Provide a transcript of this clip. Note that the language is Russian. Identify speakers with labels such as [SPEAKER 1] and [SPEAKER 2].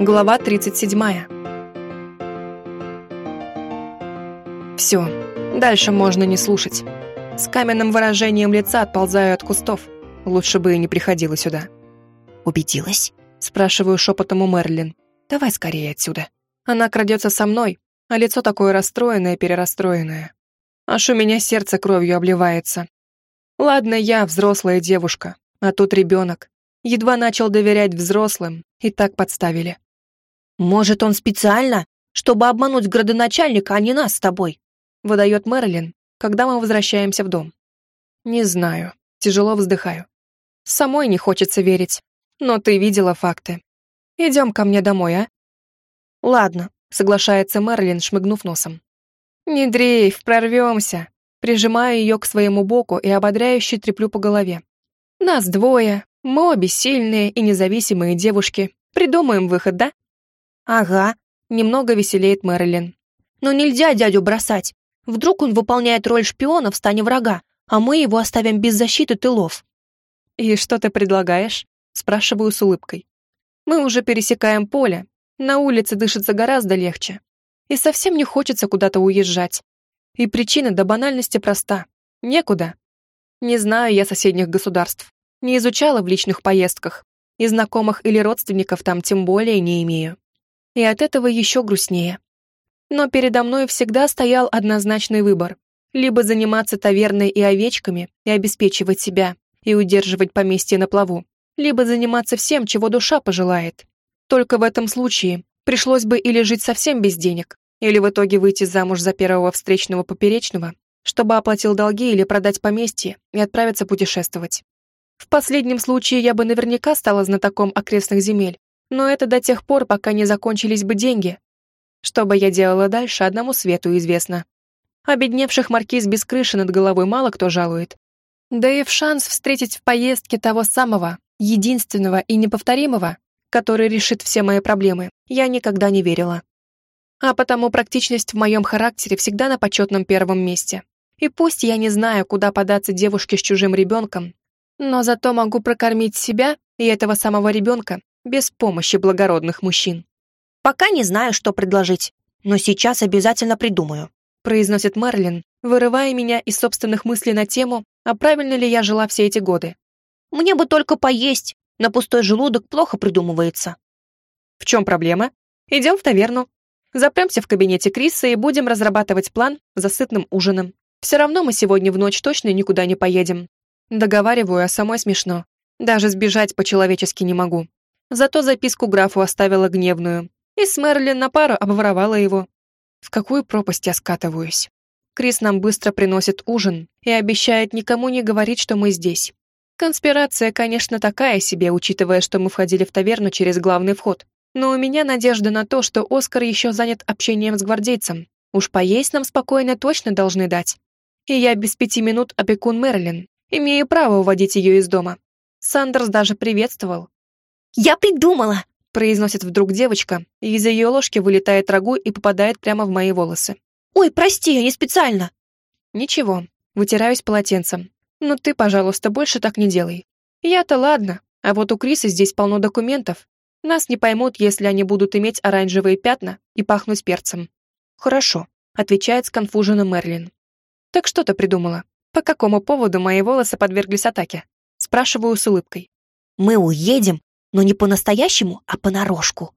[SPEAKER 1] Глава 37. Все, дальше можно не слушать. С каменным выражением лица отползаю от кустов. Лучше бы и не приходила сюда.
[SPEAKER 2] Убедилась?
[SPEAKER 1] Спрашиваю шепотом у Мерлин. Давай скорее отсюда. Она крадется со мной, а лицо такое расстроенное-перерастроенное. Аж у меня сердце кровью обливается. Ладно, я взрослая девушка, а тут ребенок. Едва начал доверять взрослым, и так подставили.
[SPEAKER 2] Может, он специально, чтобы обмануть градоначальника, а не нас с тобой?
[SPEAKER 1] Выдает Мэрилин, когда мы возвращаемся в дом. Не знаю. Тяжело вздыхаю. Самой не хочется верить. Но ты видела факты. Идем ко мне домой, а? Ладно, соглашается Мэрилин, шмыгнув носом. Не дрейф, прорвемся. Прижимаю ее к своему боку и ободряюще треплю по голове. Нас двое, мы обе сильные и независимые девушки. Придумаем выход, да?
[SPEAKER 2] Ага,
[SPEAKER 1] немного веселеет Мэрилин.
[SPEAKER 2] Но нельзя дядю бросать. Вдруг он выполняет роль шпиона в стане врага, а мы его оставим без защиты тылов.
[SPEAKER 1] И что ты предлагаешь? Спрашиваю с улыбкой. Мы уже пересекаем поле. На улице дышится гораздо легче. И совсем не хочется куда-то уезжать. И причина до банальности проста. Некуда. Не знаю я соседних государств. Не изучала в личных поездках. И знакомых или родственников там тем более не имею. И от этого еще грустнее. Но передо мной всегда стоял однозначный выбор. Либо заниматься таверной и овечками, и обеспечивать себя, и удерживать поместье на плаву. Либо заниматься всем, чего душа пожелает. Только в этом случае пришлось бы или жить совсем без денег, или в итоге выйти замуж за первого встречного поперечного, чтобы оплатил долги или продать поместье и отправиться путешествовать. В последнем случае я бы наверняка стала знатоком окрестных земель, но это до тех пор, пока не закончились бы деньги. Что бы я делала дальше, одному свету известно. Обедневших маркиз без крыши над головой мало кто жалует. Да и в шанс встретить в поездке того самого, единственного и неповторимого, который решит все мои проблемы, я никогда не верила. А потому практичность в моем характере всегда на почетном первом месте. И пусть я не знаю, куда податься девушке с чужим ребенком, но зато могу прокормить себя и этого самого ребенка без помощи благородных мужчин.
[SPEAKER 2] «Пока не знаю, что предложить, но сейчас обязательно придумаю»,
[SPEAKER 1] произносит Мерлин, вырывая меня из собственных мыслей на тему, а правильно ли я жила все эти годы.
[SPEAKER 2] «Мне бы только поесть, на пустой желудок плохо придумывается».
[SPEAKER 1] «В чем проблема? Идем в таверну. Запремся в кабинете Криса и будем разрабатывать план за сытным ужином. Все равно мы сегодня в ночь точно никуда не поедем. Договариваю, а самой смешно. Даже сбежать по-человечески не могу. Зато записку графу оставила гневную. И с Мерлин на пару обворовала его. В какую пропасть я скатываюсь? Крис нам быстро приносит ужин и обещает никому не говорить, что мы здесь. Конспирация, конечно, такая себе, учитывая, что мы входили в таверну через главный вход. Но у меня надежда на то, что Оскар еще занят общением с гвардейцем. Уж поесть нам спокойно точно должны дать. И я без пяти минут опекун Мерлин, Имею право уводить ее из дома. Сандерс даже приветствовал.
[SPEAKER 2] «Я придумала!»
[SPEAKER 1] — произносит вдруг девочка, и из ее ложки вылетает рагу и попадает прямо в мои волосы.
[SPEAKER 2] «Ой, прости, я не специально!»
[SPEAKER 1] «Ничего, вытираюсь полотенцем. Но ты, пожалуйста, больше так не делай. Я-то ладно, а вот у Криса здесь полно документов. Нас не поймут, если они будут иметь оранжевые пятна и пахнуть перцем». «Хорошо», — отвечает сконфуженно Мерлин. «Так что ты придумала?» По какому поводу мои волосы подверглись атаке? Спрашиваю с улыбкой.
[SPEAKER 2] Мы уедем, но не по-настоящему, а понарошку.